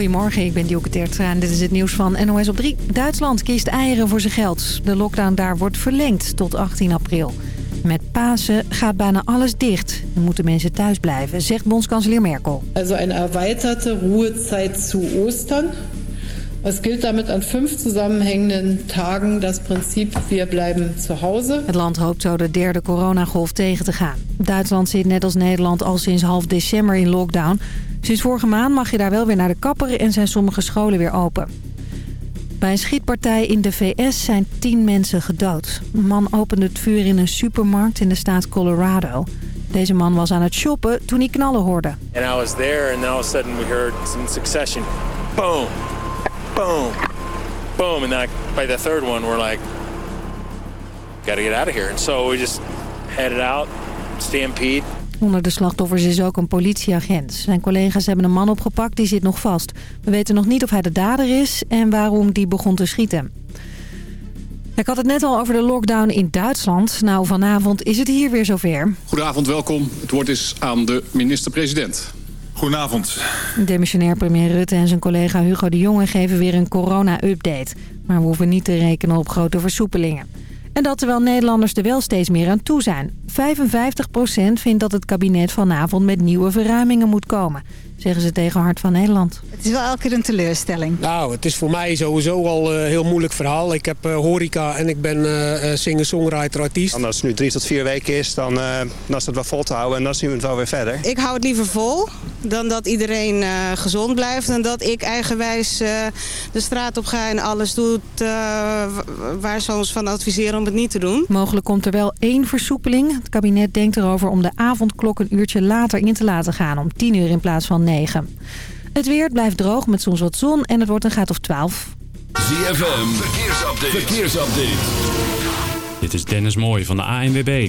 Goedemorgen, ik ben Dielke Teertra en dit is het nieuws van NOS op 3. Duitsland kiest eieren voor zijn geld. De lockdown daar wordt verlengd tot 18 april. Met Pasen gaat bijna alles dicht. Dan moeten mensen thuis blijven, zegt bondskanselier Merkel. Also een erweiterte Ruhezeit zu Ostern. Es gilt damit an fünf zusammenhängenden Tagen das Prinzip wir bleiben zu Hause. Het land hoopt zo de derde coronagolf tegen te gaan. Duitsland zit net als Nederland al sinds half december in lockdown. Sinds vorige maand mag je daar wel weer naar de kapper en zijn sommige scholen weer open. Bij een schietpartij in de VS zijn tien mensen gedood. Een man opende het vuur in een supermarkt in de staat Colorado. Deze man was aan het shoppen toen hij knallen hoorde. And I was there then all of sudden we heard some succession. Boom, boom, boom. And then by the third one we're like, gotta get out of here. And so we just headed out, stampede. Onder de slachtoffers is ook een politieagent. Zijn collega's hebben een man opgepakt, die zit nog vast. We weten nog niet of hij de dader is en waarom die begon te schieten. Ik had het net al over de lockdown in Duitsland. Nou, vanavond is het hier weer zover. Goedenavond, welkom. Het woord is aan de minister-president. Goedenavond. Demissionair premier Rutte en zijn collega Hugo de Jonge geven weer een corona-update. Maar we hoeven niet te rekenen op grote versoepelingen. En dat terwijl Nederlanders er wel steeds meer aan toe zijn. 55% vindt dat het kabinet vanavond met nieuwe verruimingen moet komen. Zeggen ze tegen Hart van Nederland. Het is wel elke keer een teleurstelling. Nou, het is voor mij sowieso al een heel moeilijk verhaal. Ik heb uh, horeca en ik ben uh, singer-songwriter, artiest. En als het nu drie tot vier weken is, dan, uh, dan is het wel vol te houden en dan zien we het wel weer verder. Ik hou het liever vol dan dat iedereen gezond blijft. En dat ik eigenwijs de straat op ga en alles doet waar ze ons van adviseren om het niet te doen. Mogelijk komt er wel één versoepeling. Het kabinet denkt erover om de avondklok een uurtje later in te laten gaan. Om 10 uur in plaats van 9. Het weer blijft droog met soms wat zon en het wordt een graad of 12. ZFM, verkeersupdate. verkeersupdate. Dit is Dennis Mooij van de ANWB.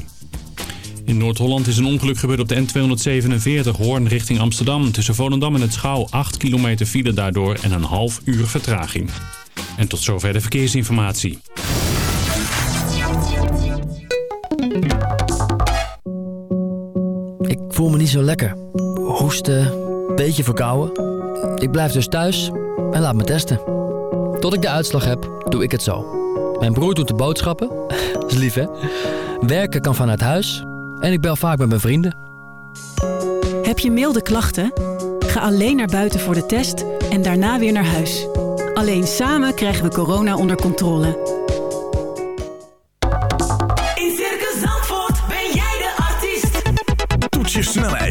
In Noord-Holland is een ongeluk gebeurd op de N247 Hoorn richting Amsterdam. Tussen Volendam en het Schouw 8 kilometer file daardoor en een half uur vertraging. En tot zover de verkeersinformatie. Ik voel me niet zo lekker. Hoesten, beetje verkouden. Ik blijf dus thuis en laat me testen. Tot ik de uitslag heb, doe ik het zo. Mijn broer doet de boodschappen. is lief, hè? Werken kan vanuit huis. En ik bel vaak met mijn vrienden. Heb je milde klachten? Ga alleen naar buiten voor de test en daarna weer naar huis. Alleen samen krijgen we corona onder controle. In Circus Zandvoort ben jij de artiest. Toets je snelheid,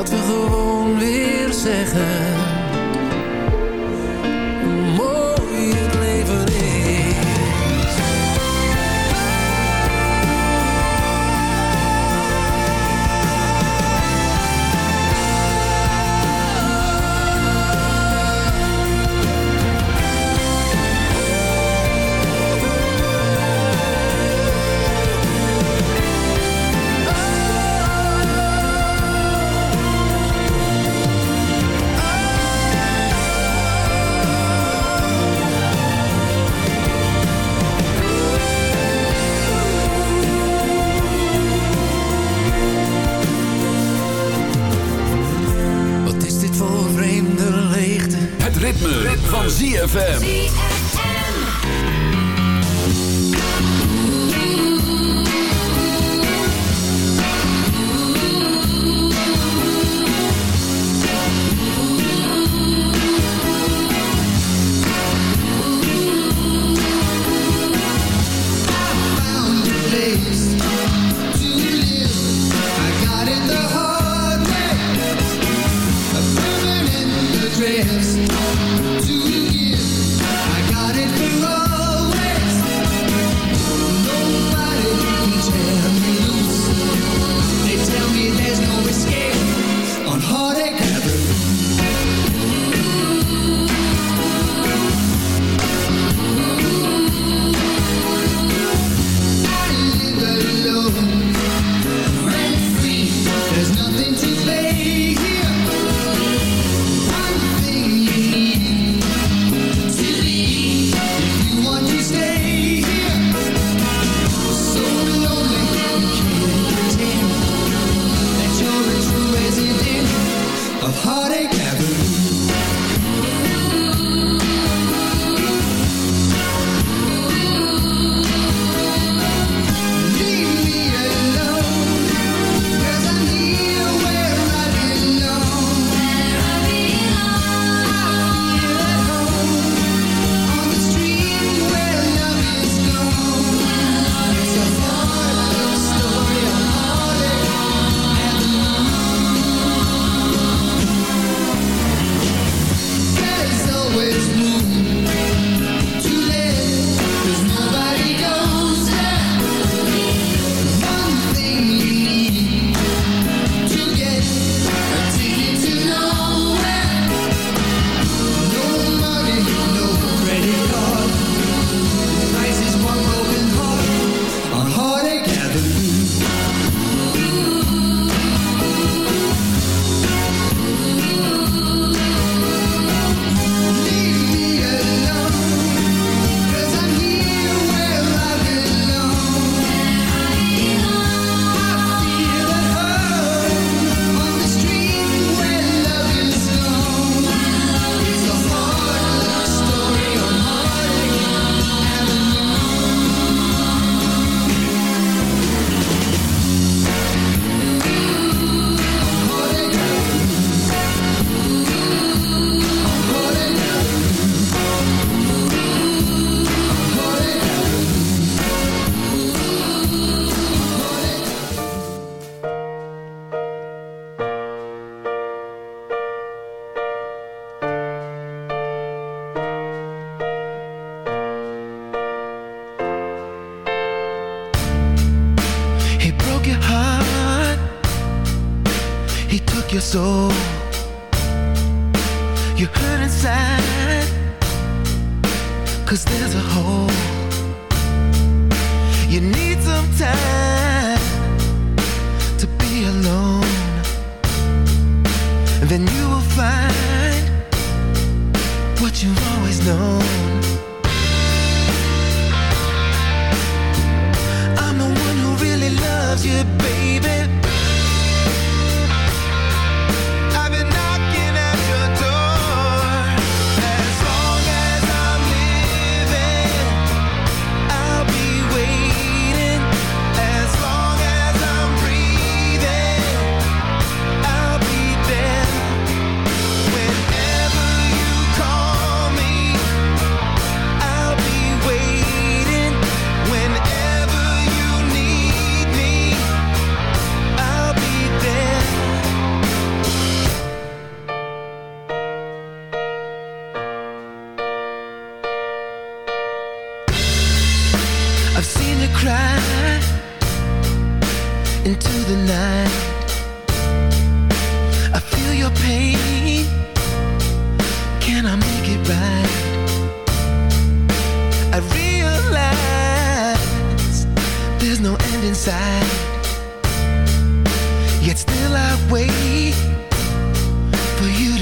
Dat we gewoon weer zeggen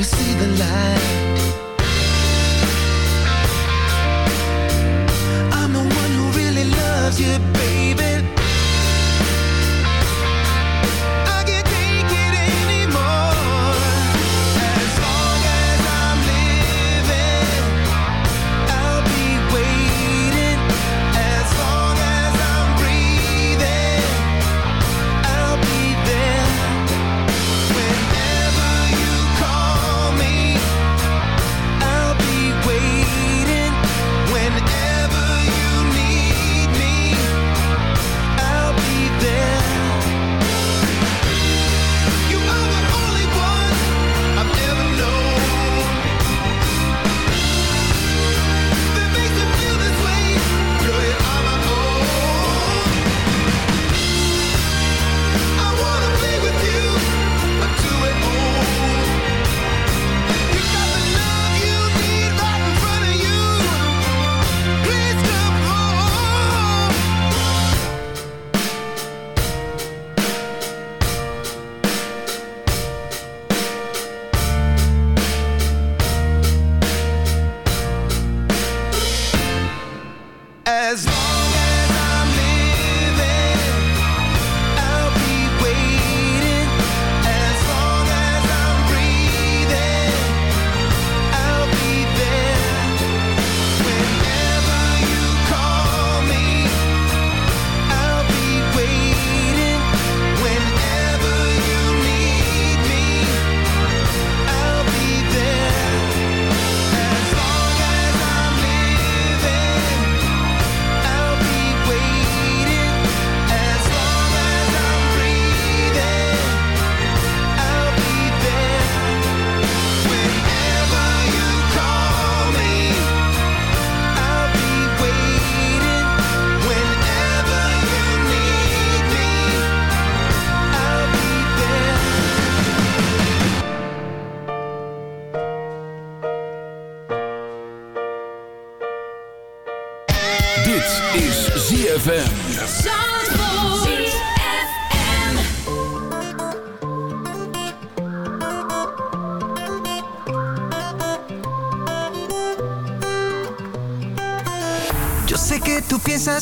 see the light. I'm the one who really loves you, baby.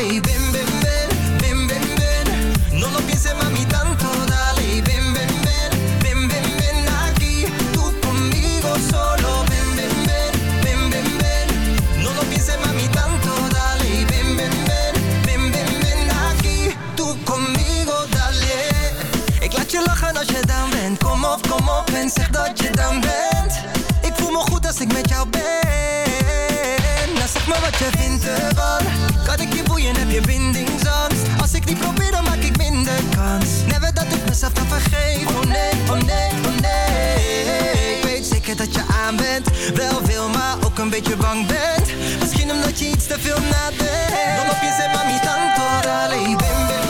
baby. beetje bang bent. Misschien omdat je iets te veel nadenkt. Dan op je zet maar niet tanto, dale ben,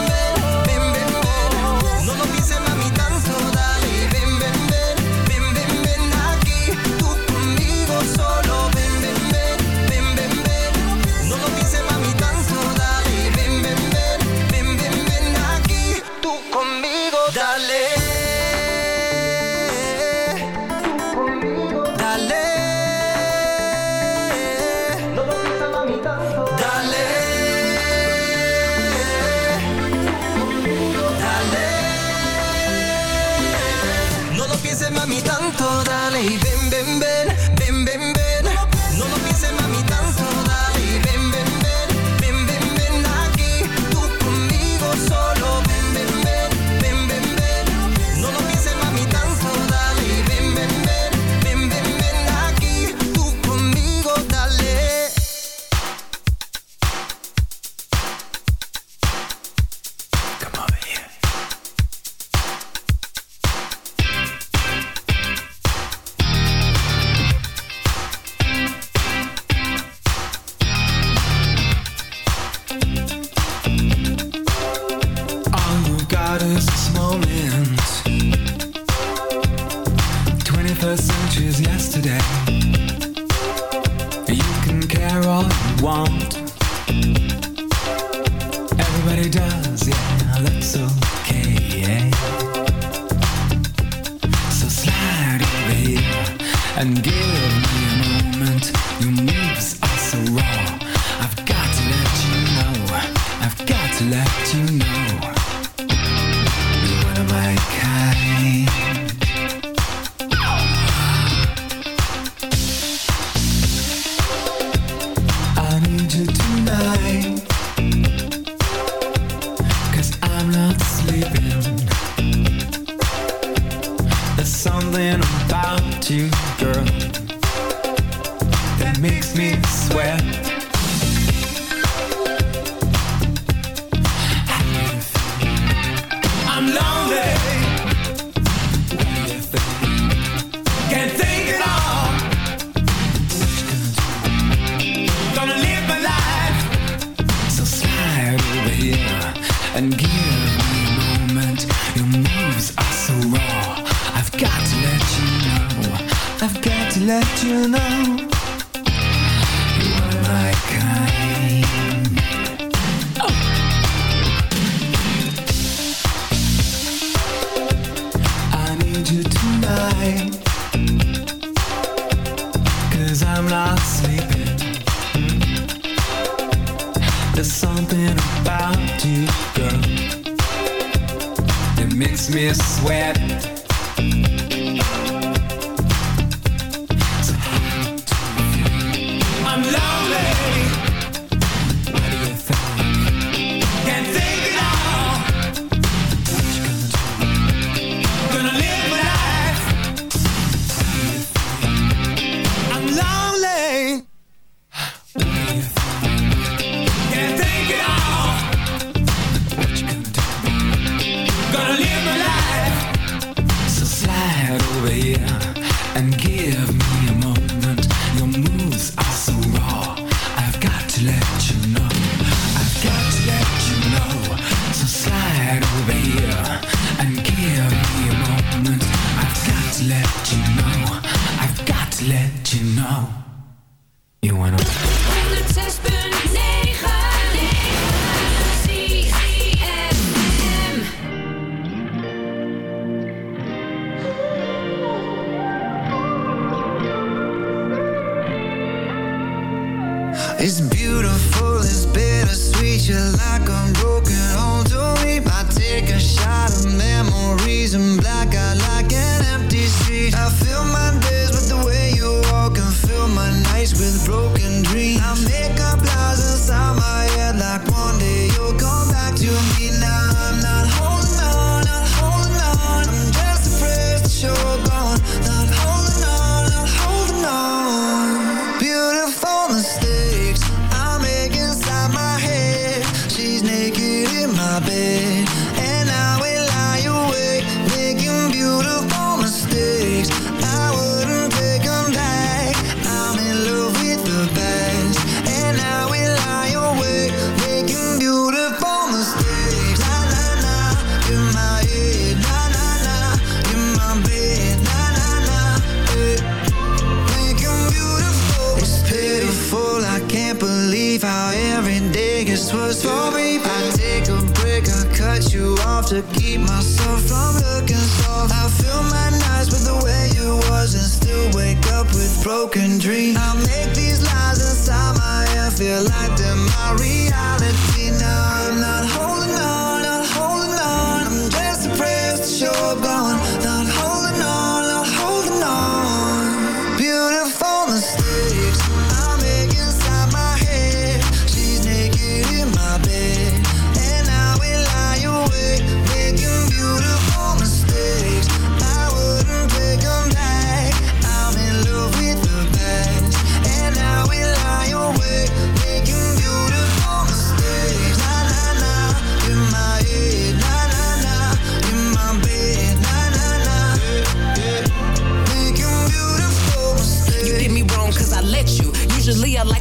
feel like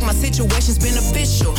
my situation's beneficial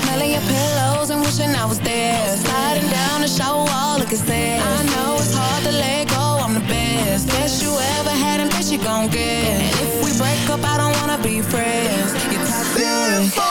Smelling your pillows and wishing I was there. Sliding down the shower wall looking sad. I know it's hard to let go, I'm the best. Best you ever had and best you gon' get. And if we break up, I don't wanna be friends. You're toxic.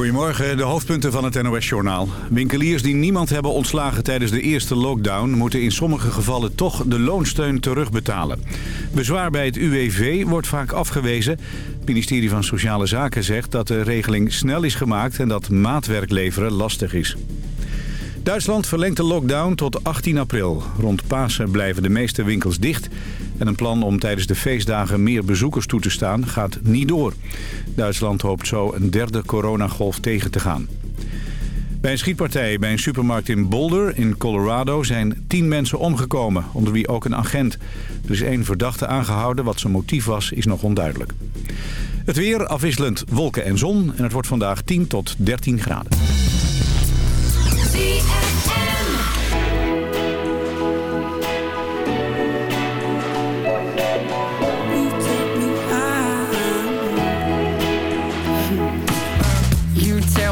Goedemorgen, de hoofdpunten van het NOS-journaal. Winkeliers die niemand hebben ontslagen tijdens de eerste lockdown... moeten in sommige gevallen toch de loonsteun terugbetalen. Bezwaar bij het UWV wordt vaak afgewezen. Het ministerie van Sociale Zaken zegt dat de regeling snel is gemaakt... en dat maatwerk leveren lastig is. Duitsland verlengt de lockdown tot 18 april. Rond Pasen blijven de meeste winkels dicht. En een plan om tijdens de feestdagen meer bezoekers toe te staan gaat niet door. Duitsland hoopt zo een derde coronagolf tegen te gaan. Bij een schietpartij bij een supermarkt in Boulder in Colorado zijn tien mensen omgekomen, onder wie ook een agent. Er is één verdachte aangehouden, wat zijn motief was is nog onduidelijk. Het weer afwisselend wolken en zon en het wordt vandaag 10 tot 13 graden.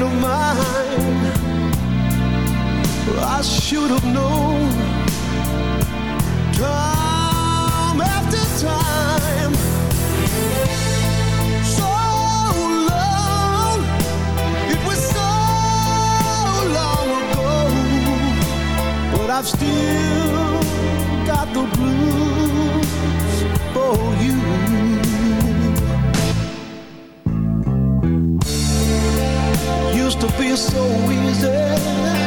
friend of mine. I should have known. Time after time. So long. It was so long ago. But I've still to be so easy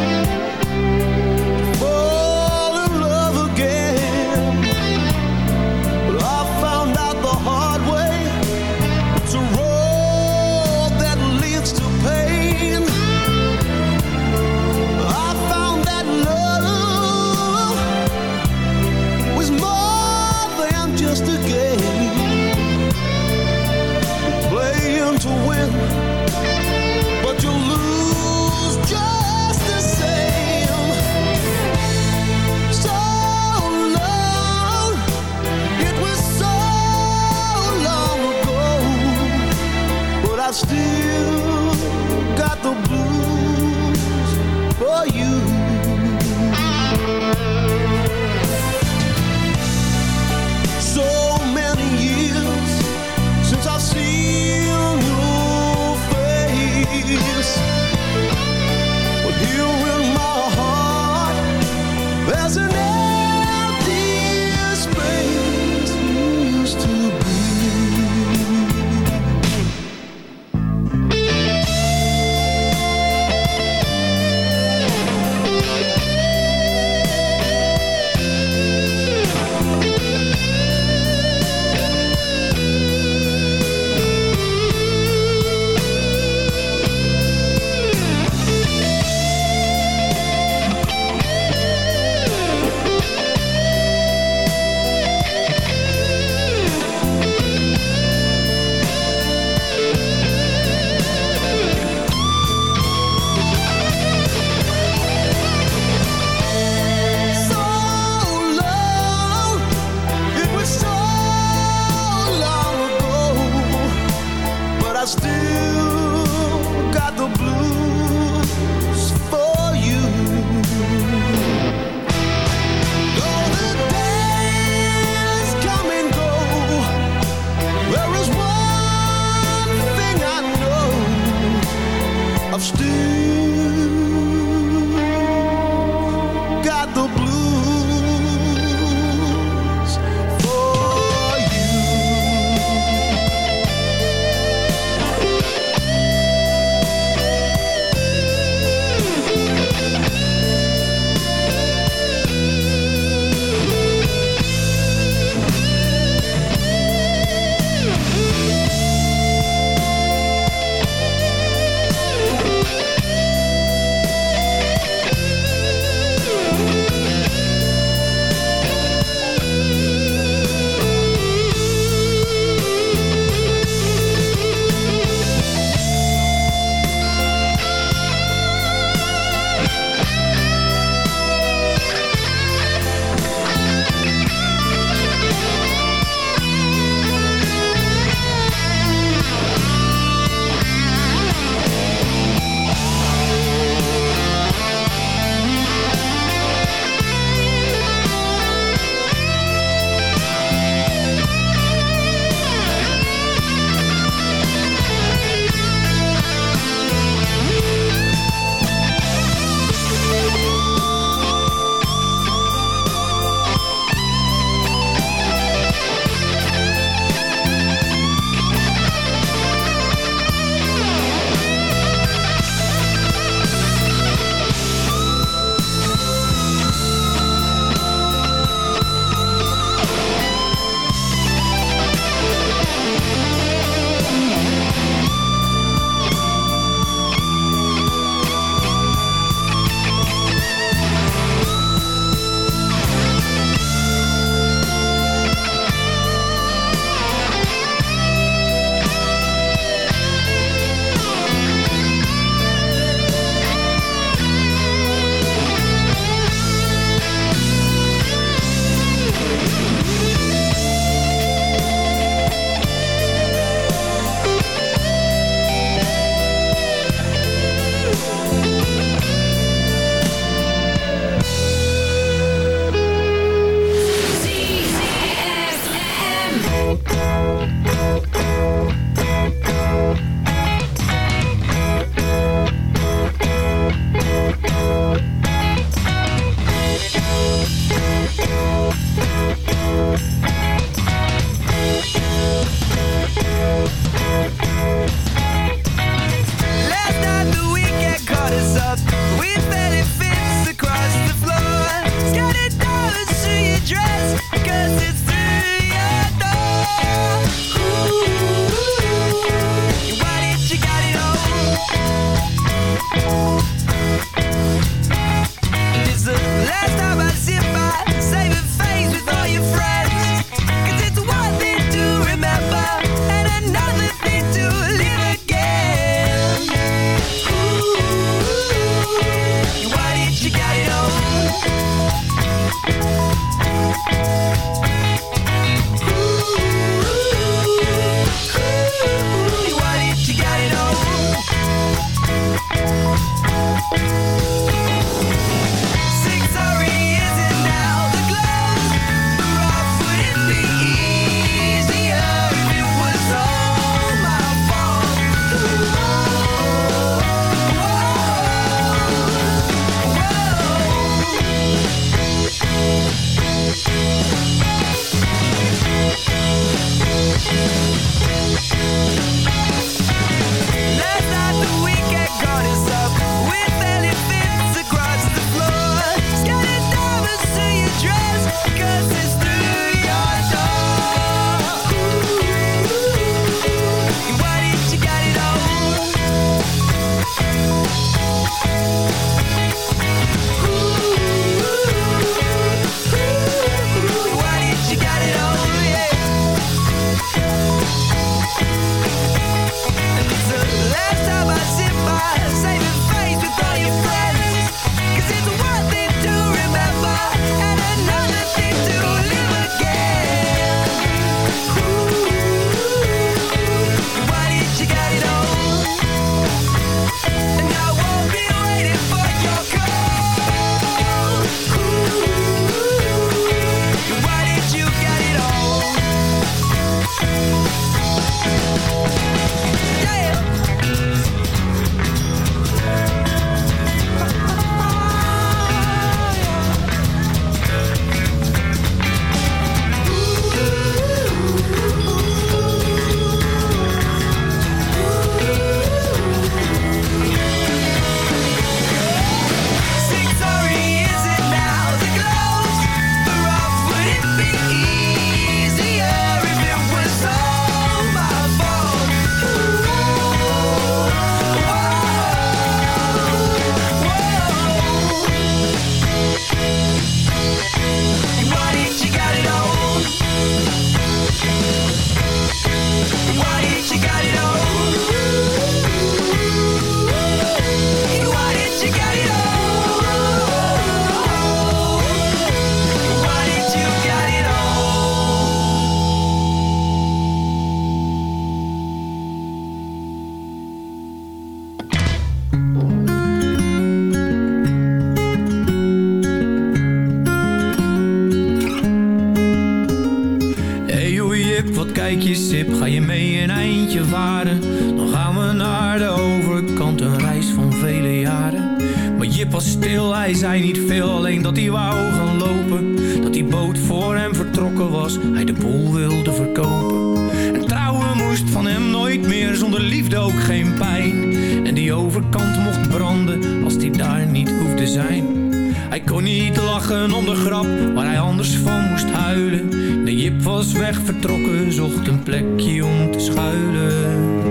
was weg vertrokken, zocht een plekje om te schuilen.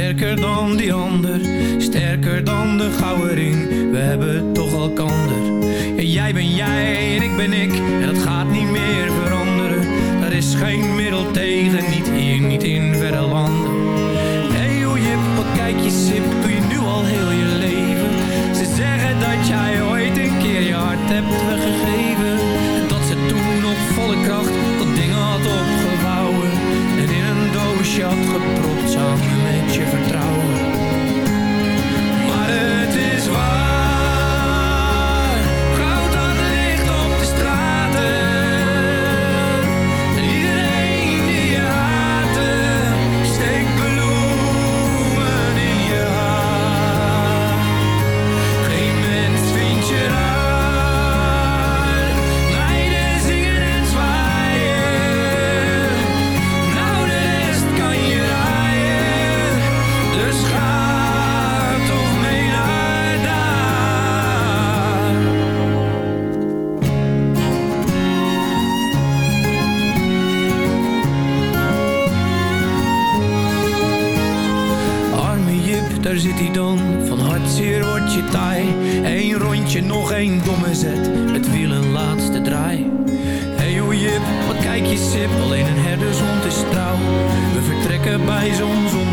Sterker dan die ander, sterker dan de gouwering. We hebben toch elkander. En jij ben jij en ik ben ik, en dat gaat niet meer veranderen. Er is geen middel tegen, niet zit hij dan, van hartzeer wordt je taai. Eén rondje, nog één domme zet, het wiel een laatste draai. Hey hoe jip, wat kijk je sip, alleen een herdershond is trouw. We vertrekken bij zonsondergang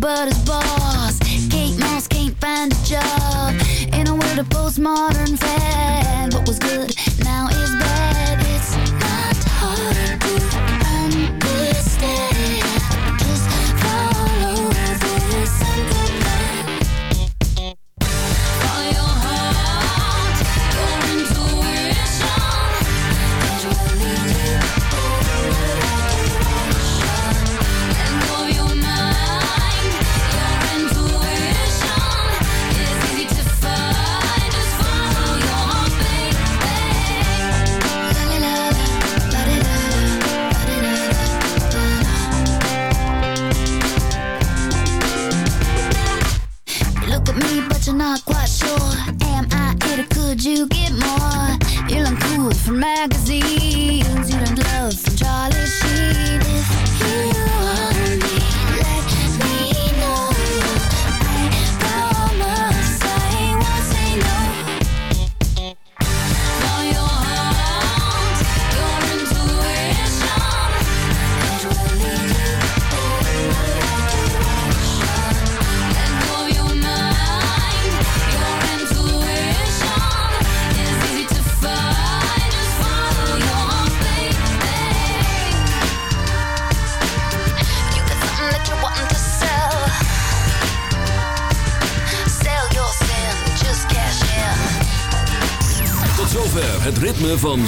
but his boss. Kate Moss can't find a job in a world of postmodern fads.